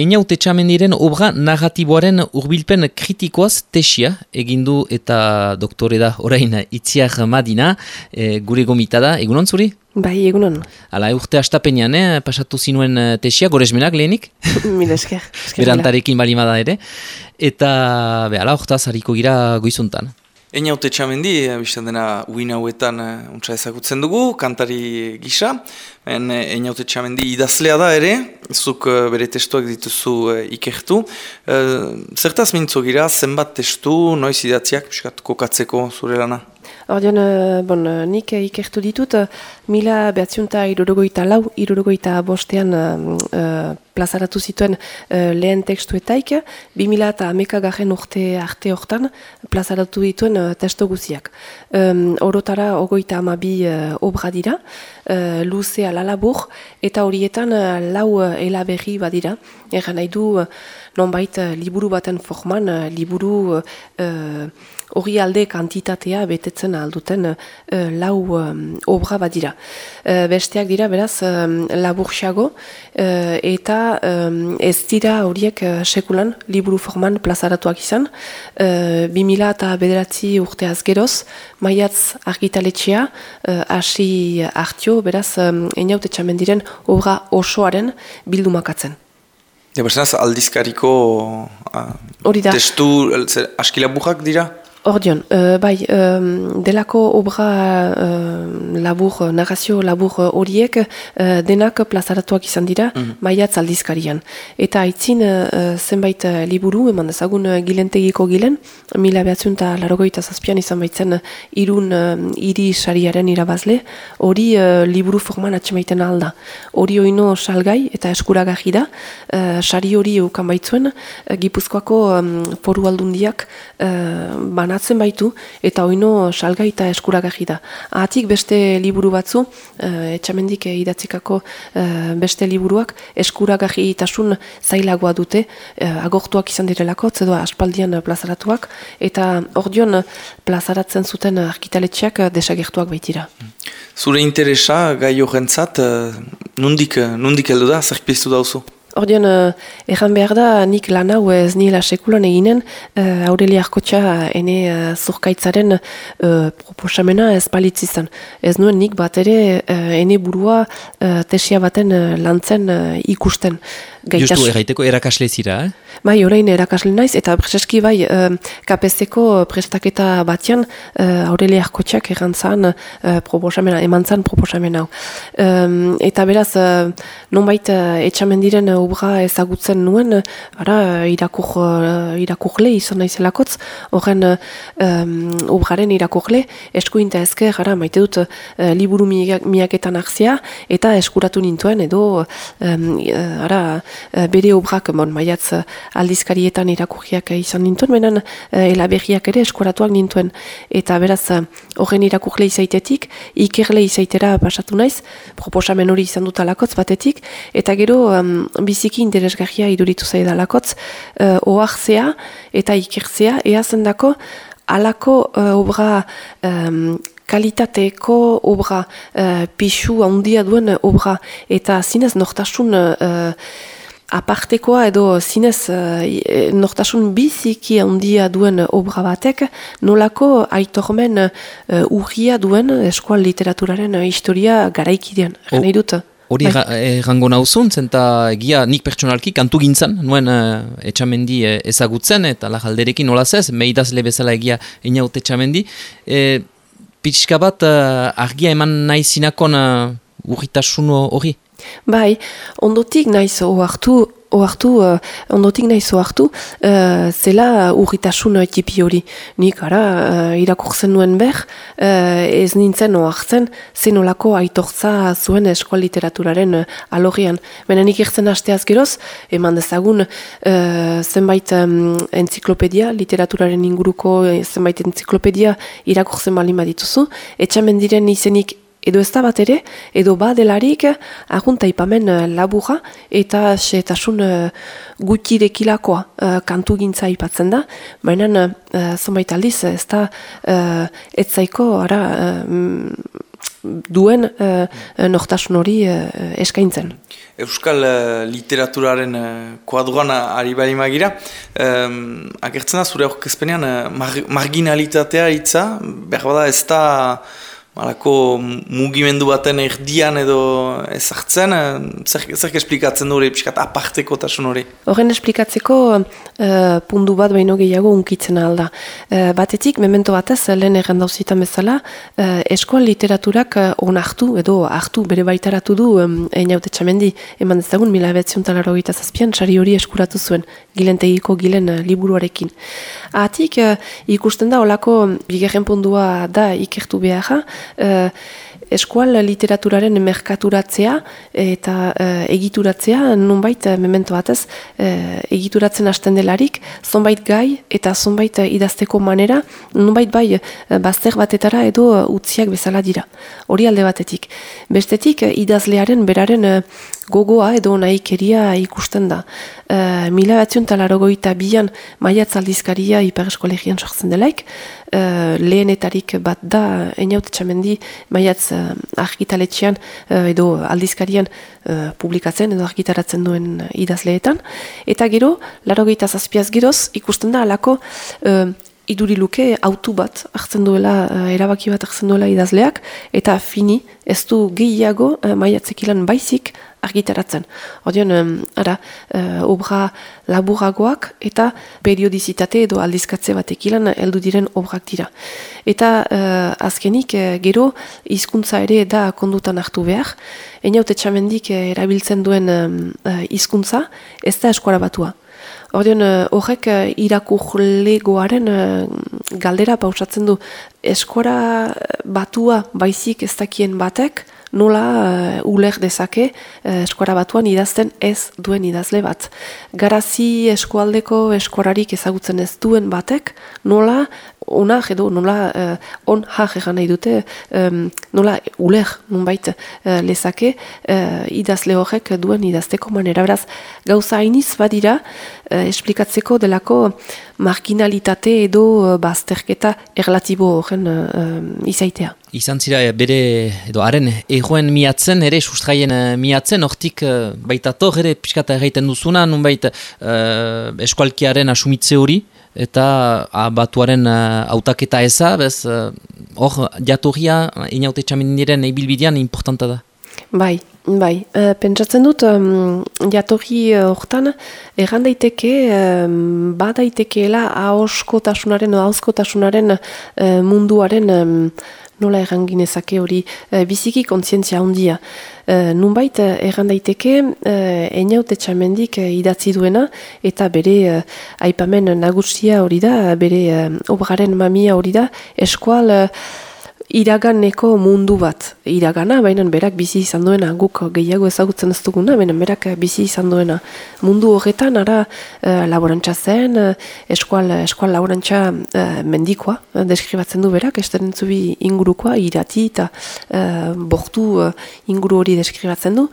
Einaute txamendiren obra narratiboaren urbilpen kritikoaz tesia egindu eta doktore da orain itziar madina e, gure gomita da, egunon zuri? Bai, egunon. Hala, urte astapenean, eh, pasatu zinuen eh, tesia, goresmenak lehenik? Mila esker. Berantarekin balimada ere. Eta, behala, hortaz, hariko gira goizuntan. Eina haute txamendi, bizten dena uin hauetan untsa ezagutzen dugu, kantari gisa. Eina haute txamendi idazlea da ere, zuk bere testuak dituzu uh, ikertu. Uh, zertaz mintzo gira, zenbat testu, noiz idatziak, piskat kokatzeko zure lana? Ordean, uh, bon, nik ikertu ditut, mila behatziunta irurogoita lau, irurogoita bostean uh, plazaratu zituen uh, lehen tekstuetaik, bi mila eta amekagaren urte arte hortan plazaratu dituen uh, testo guziak. Um, orotara ogoita amabi uh, obra dira, uh, luzea lalabur, eta horietan uh, lau uh, elaberri badira. Egan nahi du, uh, nonbait uh, liburu baten forman, uh, liburu hori alde kantitatea betetzen alduten uh, lau um, obra badira. Uh, besteak dira, beraz, um, laburxago, eta um, ez dira horiek sekulan liburu forman plazaratuak izan. Uh, 2000 eta bederatzi urteaz geroz, maiatz argitaletxea, hasi hartio, beraz, um, eniaute txamendiren obra osoaren bildumakatzen. Ja, aldizkariko uh, testu, askilabujak dira? Ordion, uh, bai, um, delako obra uh, labur, narrazio labur horiek uh, denak plazaratuak izan dira, mm -hmm. maiatz aldizkarian. Eta aitzin uh, zenbait liburu, eman dezagun uh, gilentegiko gilen, mila behatzen eta larogoita zazpian izan baitzen irun uh, iri sariaren irabazle, hori uh, liburu forman atxemaiten alda. Hori oino salgai eta eskuragahi da, uh, sari hori ukan baitzuen, uh, gipuzkoako um, foru aldundiak uh, banatzen baitu eta oino salga eta eskuragarri da. Ahatik beste liburu batzu, uh, etxamendik idatzikako uh, beste liburuak eskuragarri itasun zailagoa dute, uh, agortuak izan direlako, edo aspaldian plazaratuak, eta ordion plazaratzen zuten arkitaletxeak desagertuak baitira. Zure interesa gai horrentzat, nundik, nundik heldu da, zer piztu dauzu? Ordean, uh, erran behar da, nik lan hau ez nila sekulan eginen, uh, Aurelia Arkotxa ene uh, zurkaitzaren uh, proposamena ez palitzizan. Ez nuen nik bat ere uh, ene burua uh, tesia baten uh, lantzen uh, ikusten. Gaitas... Justu, erraiteko erakasle zira, eh? Bai, orain erakasle naiz, eta prezeski bai, uh, kapezeko prestaketa batian, uh, Aurelia Arkotxak errantzan uh, proposamena, eman zan proposamena. Um, eta beraz, uh, nonbait uh, etxamendiren obra ezagutzen nuen, ara, irakur, uh, irakurle izan naizelakotz, horren um, obraren irakurle, eskuinta ezker, ara, maite dut, uh, liburu miaketan arzia, eta eskuratu nintuen, edo, um, ara, bere obrak, bon, maiatz aldizkarietan irakurriak izan nintuen, benen uh, elaberriak ere eskuratuak nintuen, eta beraz, horren irakurle izaitetik, ikerle izaitera pasatu naiz, proposamen hori izan dut alakotz batetik, eta gero, um, biziki interesgarria iduritu zaidalakotz, uh, oarzea eta ikertzea, ea zendako, alako uh, obra um, kalitateeko obra, uh, pixu handia duen obra, eta zinez nortasun uh, apartekoa edo zinez uh, nortasun biziki handia duen obra batek, nolako aitormen uh, urria duen eskual literaturaren historia garaikidean. Gana idut? Hori bai. errango eh, nauzun, zenta egia nik pertsonalki kantu gintzen, nuen uh, etxamendi uh, ezagutzen, eta lajalderekin nola zez, meidazle bezala egia inaut etxamendi. E, Pitska bat argia eman nahi zinakon uh, urritasun hori? Bai, ondotik nahi zo hartu oartu, uh, ondotik nahi oartu, uh, zela urritasun tipi hori. Nik, ara, uh, irakurtzen nuen ber, uh, ez nintzen oartzen, zen olako aitortza zuen eskoal literaturaren uh, alogian. Benen ikertzen hasteaz geroz, eman dezagun uh, zenbait um, enziklopedia, literaturaren inguruko zenbait enziklopedia irakurtzen bali dituzu, etxamendiren izenik edo ez da bat ere, edo badelarik agunta ipamen uh, labura eta setasun uh, gutirekilakoa uh, kantu gintza ipatzen da, baina uh, zonbait aldiz ez da uh, etzaiko ara, uh, duen uh, nortasun hori eskaintzen. Euskal literaturaren uh, kuadroan ari bari magira, um, agertzen da zure horkezpenean uh, marginalitatea hitza, behar bada ez da Malako mugimendu baten erdian edo ezartzen, zer, zer esplikatzen hori, piskat aparteko tasun hori? Horren esplikatzeko uh, pundu bat baino gehiago unkitzen alda. Uh, batetik, memento batez, lehen errandauzitan bezala, uh, eskoal literaturak uh, onartu edo hartu bere baitaratu du um, einaute txamendi, eman dezagun mila ebetzion talaro gita zazpian, sari hori eskuratu zuen, gilentegiko gilen uh, liburuarekin. Atik, uh, ikusten da, olako bigarren pundua da ikertu beharra, uh, eskual literaturaren merkaturatzea eta uh, egituratzea nunbait uh, memento batez uh, egituratzen hasten delarik zonbait gai eta zonbait uh, idazteko manera nunbait bai uh, bazter batetara edo utziak bezala dira. Hori alde batetik. Bestetik idazlearen beraren gogoa edo nahikeria ikusten da. Uh, mila batzion talarogoita bian maiatz aldizkaria hipereskolegian sortzen delaik, uh, lehenetarik bat da eniaute txamendi maiatz uh, argitaletxean edo aldizkarian uh, publikatzen edo argitaratzen duen idazleetan. Eta gero, larogeita zazpiaz geroz, ikusten da alako uh, iduri luke autu bat hartzen duela, erabaki bat hartzen duela idazleak, eta fini ez du gehiago uh, maiatzekilan baizik argitaratzen. Odion, ara, uh, obra laburagoak eta periodizitate edo aldizkatze batek ilan heldu diren obrak dira. Eta azkenik, gero, hizkuntza ere da kondutan hartu behar. Einaute txamendik erabiltzen duen hizkuntza ez da eskuara batua. Ordeon, horrek uh, irakurlegoaren galdera pausatzen du. Eskora batua baizik ez dakien batek, nola uh, uler dezake uh, eskuara batuan idazten ez duen idazle bat. Garazi eskualdeko eskuararik ezagutzen ez duen batek, nola ona edo nola uh, on har egan nahi dute, um, nola uler nunbait uh, lezake uh, idazle horrek duen idazteko manera. Beraz, gauza hainiz badira, uh, esplikatzeko delako marginalitate edo uh, bazterketa erlatibo horren uh, izaitea. Izan zira bere, edo haren, egoen miatzen, ere sustraien miatzen, hortik baita tor, ere piskata erraiten duzuna, nunbait uh, eskualkiaren asumitze hori, eta batuaren hautaketa eza, bez, hor, uh, jatorria, inaute txamendiren ibilbidean, importanta da. Bai, bai. E, pentsatzen dut, um, jatorri hortan, erran daiteke, um, badaitekeela ahoskotasunaren, ahoskotasunaren uh, munduaren nola erranginezake hori e, biziki kontzientzia handia. E, nunbait erran daiteke e, eniaute txamendik e, idatzi duena eta bere e, aipamen nagusia hori da, bere e, obraren mamia hori da, eskual... E, iraganeko mundu bat iragana, baina berak bizi izan duena, guk gehiago ezagutzen ez duguna, baina berak bizi izan duena. Mundu horretan, ara, e, laborantza zen, e, eskual, eskual laborantza e, mendikoa, deskribatzen du berak, esteren zubi ingurukoa, irati eta bortu inguru hori deskribatzen du,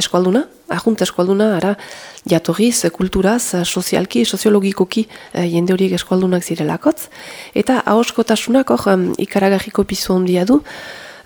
eskualduna, ahunt eskualduna, ara, jatorriz, kulturaz, sozialki, soziologikoki eh, jende horiek eskualdunak zirelakotz. Eta ahoskotasunak hor um, ikaragarriko pizu handia du.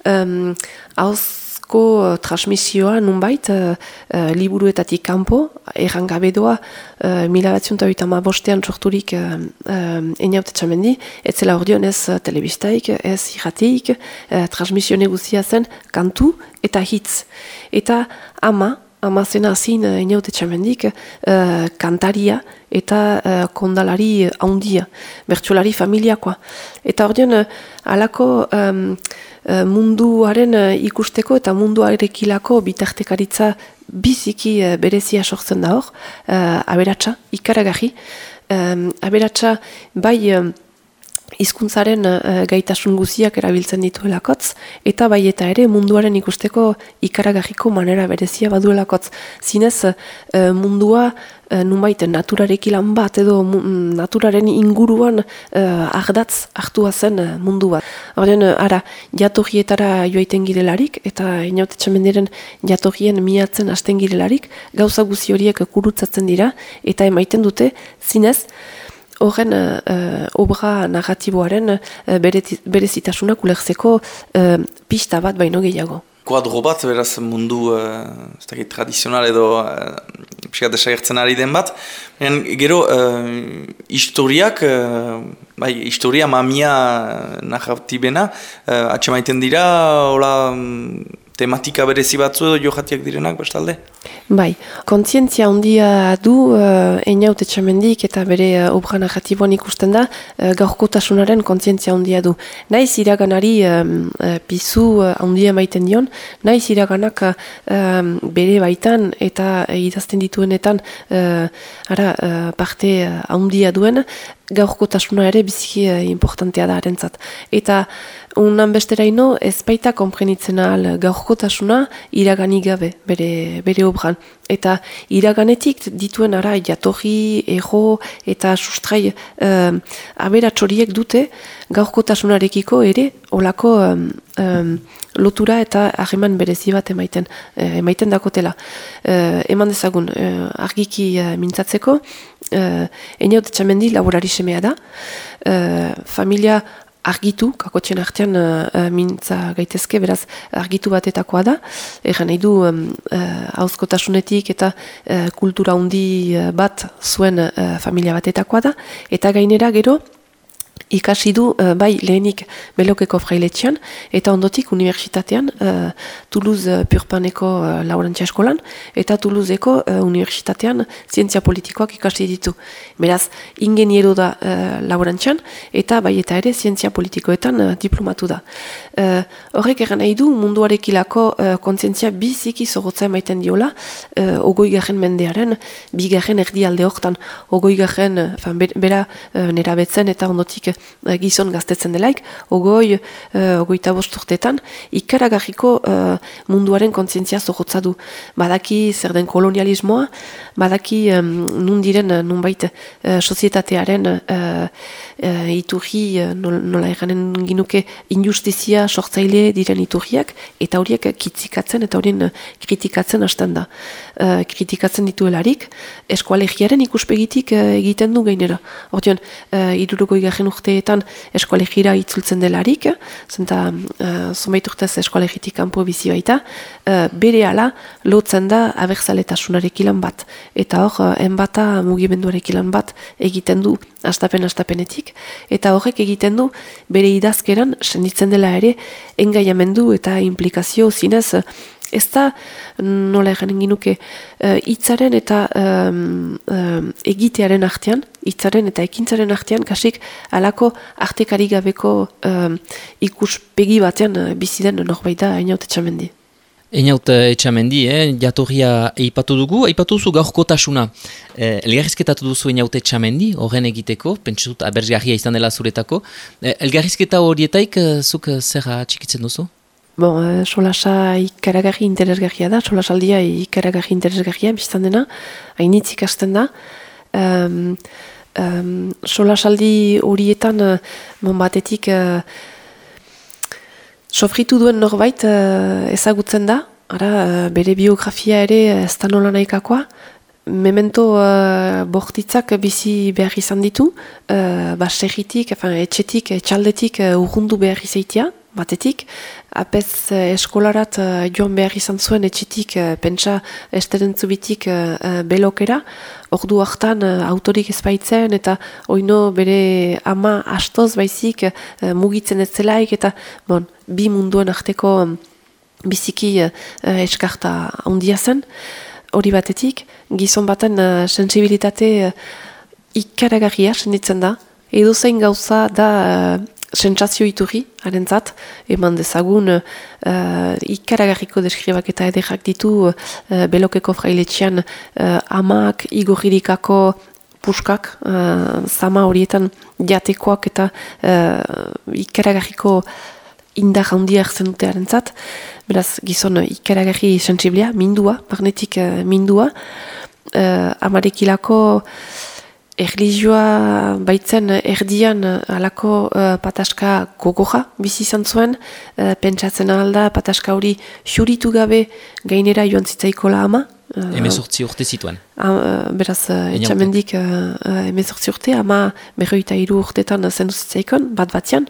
Ahozko uh, transmisioa nunbait uh, uh, liburuetatik kanpo, erran gabe doa, uh, mila batzion ma bostean sorturik uh, uh, eniaute txamendi, ez zela ordeon ez telebistaik, ez irrateik, uh, transmisio neguzia zen kantu eta hitz. Eta ama, amazena zin uh, inaute txamendik uh, kantaria eta uh, kondalari haundia, bertsolari familiakoa. Eta hor dion, alako um, munduaren ikusteko eta munduarekilako bitartekaritza biziki berezia sortzen da hor, uh, aberatsa, ikaragarri. Um, aberatsa bai hizkuntzaren uh, gaitasun guziak erabiltzen dituelakotz, eta bai eta ere munduaren ikusteko ikaragarriko manera berezia baduelakotz. Zinez uh, mundua uh, numait naturarek ilan bat edo naturaren inguruan uh, ardatz hartua zen mundu bat. Horren, ara, jatorrietara joaiten girelarik, eta inaute txamendiren jatorrien miatzen hasten girelarik, gauza guzi horiek kurutzatzen dira, eta emaiten dute, zinez, horren uh, obra narratiboaren uh, berezitasunak ulertzeko uh, pista bat baino gehiago. Kuadro bat, beraz mundu uh, tradizional edo uh, desagertzen ari den bat. En, gero, uh, historiak, uh, bai, historia mamia narratibena, uh, atxe dira, hola, um, tematika berezi batzu edo johatiak direnak bestalde? Bai, kontzientzia handia du uh, einaut etxamendik eta bere uh, obra narratiboan ikusten da uh, gaurkotasunaren kontzientzia handia du. Naiz iraganari um, uh, pizu handia maiten dion, naiz iraganak bere baitan eta uh, idazten dituenetan uh, ara, uh, parte handia duen, gaurkotasuna ere biziki uh, importantea da arentzat. Eta unan besteraino ez baita komprenitzen ahal gaurkotasuna iraganik gabe bere, bere obran. Eta iraganetik dituen ara jatorri, ego eta sustrai uh, aberatxoriek dute gaurkotasunarekiko ere olako lotura eta harreman berezi bat emaiten, emaiten dakotela. Uh, eman dezagun argiki mintzatzeko, uh, eniaut etxamendi laborari semea da, familia argitu, kakotxen artean uh, mintza gaitezke, beraz argitu batetakoa da. Egan nahi du hauzkotasunetik eta uh, kultura handi bat zuen uh, familia batetakoa da. Eta gainera gero, ikasi du uh, bai lehenik belokeko frailetxean eta ondotik unibertsitatean uh, Toulouse uh, Purpaneko uh, laurantza eskolan eta Toulouseko uh, unibertsitatean zientzia politikoak ikasi ditu. Beraz, ingeniero da uh, laurantzan eta bai eta ere zientzia politikoetan uh, diplomatu da. Uh, horrek eran nahi du munduarekilako uh, kontzientzia biziki zogotza emaiten diola uh, ogoi garen mendearen, bi garen erdi alde hortan ogoi garen, uh, bera uh, nera betzen eta ondotik uh, gizon gaztetzen delaik, ogoi, uh, ogoi tabosturtetan, ikaragarriko uh, munduaren kontzientzia zogotza du. Badaki zer den kolonialismoa, badaki um, nundiren nunbait uh, sozietatearen uh, uh, iturri, uh, nola eganen ginuke, injustizia sortzaile diren iturriak, eta horiek kitzikatzen eta horien kritikatzen hasten da. Uh, kritikatzen dituelarik, eskualegiaren ikuspegitik egiten du gainera. Hortion, uh, iruruko igarren urteetan eskualegira itzultzen delarik, zenta uh, zumeit urtez eskualegitik kanpo bizi baita, uh, bere ala lotzen da abertzaletasunarekin ilan bat. Eta hor, uh, enbata mugimenduarekin ilan bat egiten du astapen-astapenetik, eta horrek egiten du bere idazkeran senditzen dela ere engaiamendu eta implikazio zinez ez da nola egin ginuke eh, hitzaren eta um, um, egitearen artean, hitzaren eta ekintzaren artean, kasik alako artekari gabeko um, ikuspegi batean uh, bizi den norbait da hainaut etxamendi. Einaut etxamendi, eh? jatorria eipatu dugu, eipatu duzu gaurkotasuna. Eh, elgarrizketatu duzu einaut etxamendi, horren egiteko, pentsut abertzgarria izan dela zuretako. Eh, elgarrizketa horietaik, zuk zer txikitzen duzu? Bon, uh, solasa ikaragarri interesgarria da, solasaldia ikaragarri interesgarria, biztan dena, hainitz ikasten da. Um, um, solasaldi horietan, uh, bon, batetik, uh, sofritu duen norbait uh, ezagutzen da, ara, bere biografia ere ez da nola nahikakoa, memento uh, bortitzak bizi behar izan ditu, uh, baserritik, etxetik, etxaldetik uh, urrundu behar izaitia, batetik, apez eh, eskolarat eh, joan behar izan zuen etxitik eh, pentsa esterentzubitik belokera, ordu hartan autorik ezbaitzen eta oino bere ama astoz baizik mugitzen ez zelaik eta bon, bi munduen arteko mm, biziki eskarta handia zen, hori batetik, gizon baten sensibilitate ikaragarria senditzen da, edo gauza da sentsazio iturri, harentzat, eman dezagun uh, ikaragarriko deskribak eta ederrak ditu uh, belokeko frailetxean uh, amak igorririkako puskak, uh, zama horietan jatekoak eta uh, ikaragarriko indar handia erzen dute harentzat, beraz gizon ikaragarri sensiblea, mindua, magnetik uh, mindua, uh, amarekilako erlijioa baitzen erdian alako uh, pataska gogoja bizi izan zuen, uh, pentsatzen alda pataska hori xuritu gabe gainera joan zitzaikola ama, Uh, emezortzi urte zituen. Uh, beraz, uh, etxamendik uh, emezortzi urte, ama berroita iru urtetan zenduzitzaikon, bat batian,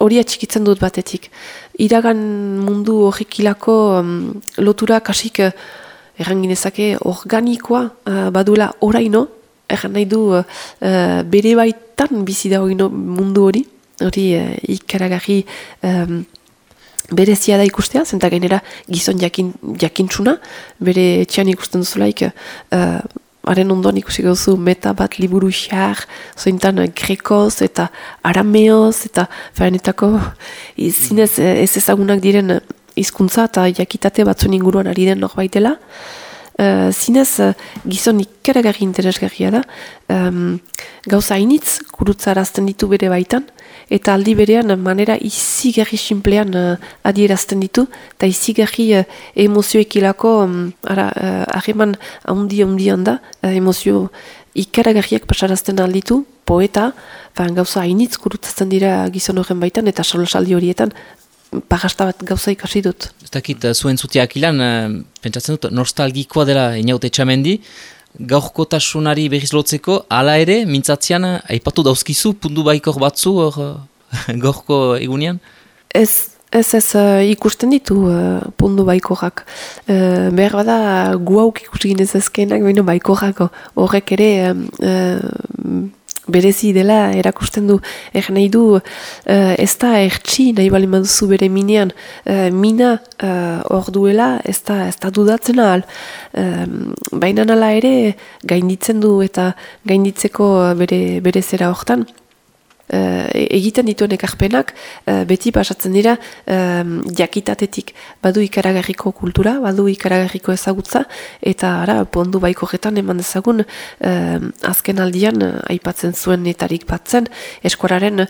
hori atxikitzen dut batetik. Iragan mundu horrekilako um, lotura kasik uh, erranginezake organikoa uh, badula oraino, erran nahi du uh, bere baitan bizi da mundu hori, hori uh, ikaragarri um, berezia da ikustea, zenta gainera gizon jakin, jakintsuna, bere etxean ikusten duzulaik, uh, haren ondoan ikusi gauzu meta bat liburu xar, zointan grekoz eta arameoz, eta farenetako zinez ez ezagunak diren hizkuntza eta jakitate batzun inguruan ari den norbait dela. Uh, zinez uh, gizon ikeragarri interesgarria da, um, gauza hainitz kurutza ditu bere baitan, eta aldi berean manera izi gerri simplean uh, adierazten ditu, eta izi gerri uh, emozioekilako um, ara, uh, ahreman handi da, uh, emozio ikaragarriak pasarazten alditu, poeta, fan, gauza hainitz kurutzatzen dira gizon horren baitan, eta solosaldi horietan, pagasta bat gauza ikasi dut. Ez dakit, zuen zutiak ilan, pentsatzen dut, nostalgikoa dela inaute txamendi, gaurko tasunari behiz lotzeko, ala ere, mintzatzean, aipatu dauzkizu, pundu baikor batzu, or, gaurko egunean? Ez, ez ez uh, ikusten ditu uh, pundu baikorak. Uh, behar bada, gu hauk ikusten ezkenak, baino baikorak horrek ere uh, berezi dela erakusten du. Er nahi du uh, ez da ertsi nahi bali maduzu bere minean. Uh, mina hor uh, duela ez da, ez da dudatzen ahal. Um, baina nala ere gainditzen du eta gainditzeko bere, bere zera hortan. uh, egiten dituen ekarpenak uh, beti pasatzen dira um, jakitatetik. Badu ikaragarriko kultura, badu ikaragarriko ezagutza eta ara pondu baiko jetan eman dezagun um, azken aldian uh, aipatzen zuen etarik batzen eskoraren uh,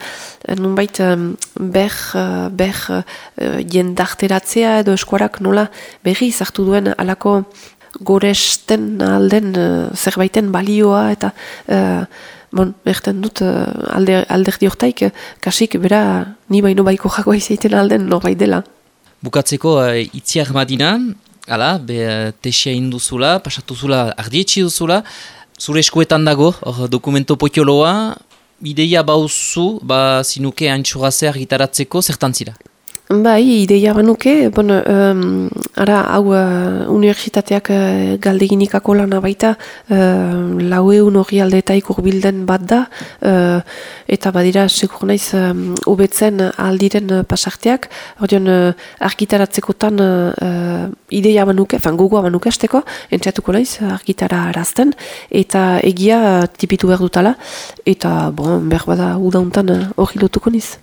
nunbait ber, uh, ber uh, jendarteratzea edo eskorak nola berri izartu duen alako goresten alden uh, zerbaiten balioa eta bon, erten dut, uh, alde, alderdi hortaik, uh, kasik, bera, ni baino baiko jakoa izaiten alden norbait dela. Bukatzeko, uh, itziar madina, ala, be, uh, tesia induzula, pasatuzula, ardietxi duzula, zure eskuetan dago, or, dokumento potioloa, ideia bauzu, ba, zinuke antxorazea gitaratzeko, zertan zira? Bai, ideia banuke, bon, um, ara, hau uh, universitateak uh, galdeginikako lana baita, uh, lau egun hori aldetaik urbilden bat da, uh, eta badira, segur naiz, um, ubetzen aldiren pasarteak, hori uh, argitaratzekotan uh, ideia banuke, fan gogoa banuke azteko, entxatuko naiz, argitara arazten, eta egia tipitu behar dutala, eta, bon, behar bada, udauntan hori uh, lotuko niz.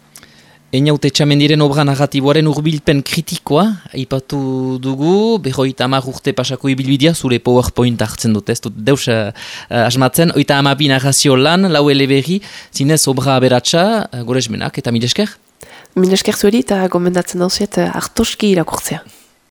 Einaute txamendiren obra narratiboaren urbilpen kritikoa, aipatu dugu, behoita amar urte pasako ibilbidea, zure PowerPoint hartzen dut, ez dut deus uh, asmatzen, oita amabi narrazio lan, lau eleberri, zinez obra aberatsa, uh, gore esmenak, eta milesker? Milesker zueri eta gomendatzen dauziet uh, hartoski irakurtzea.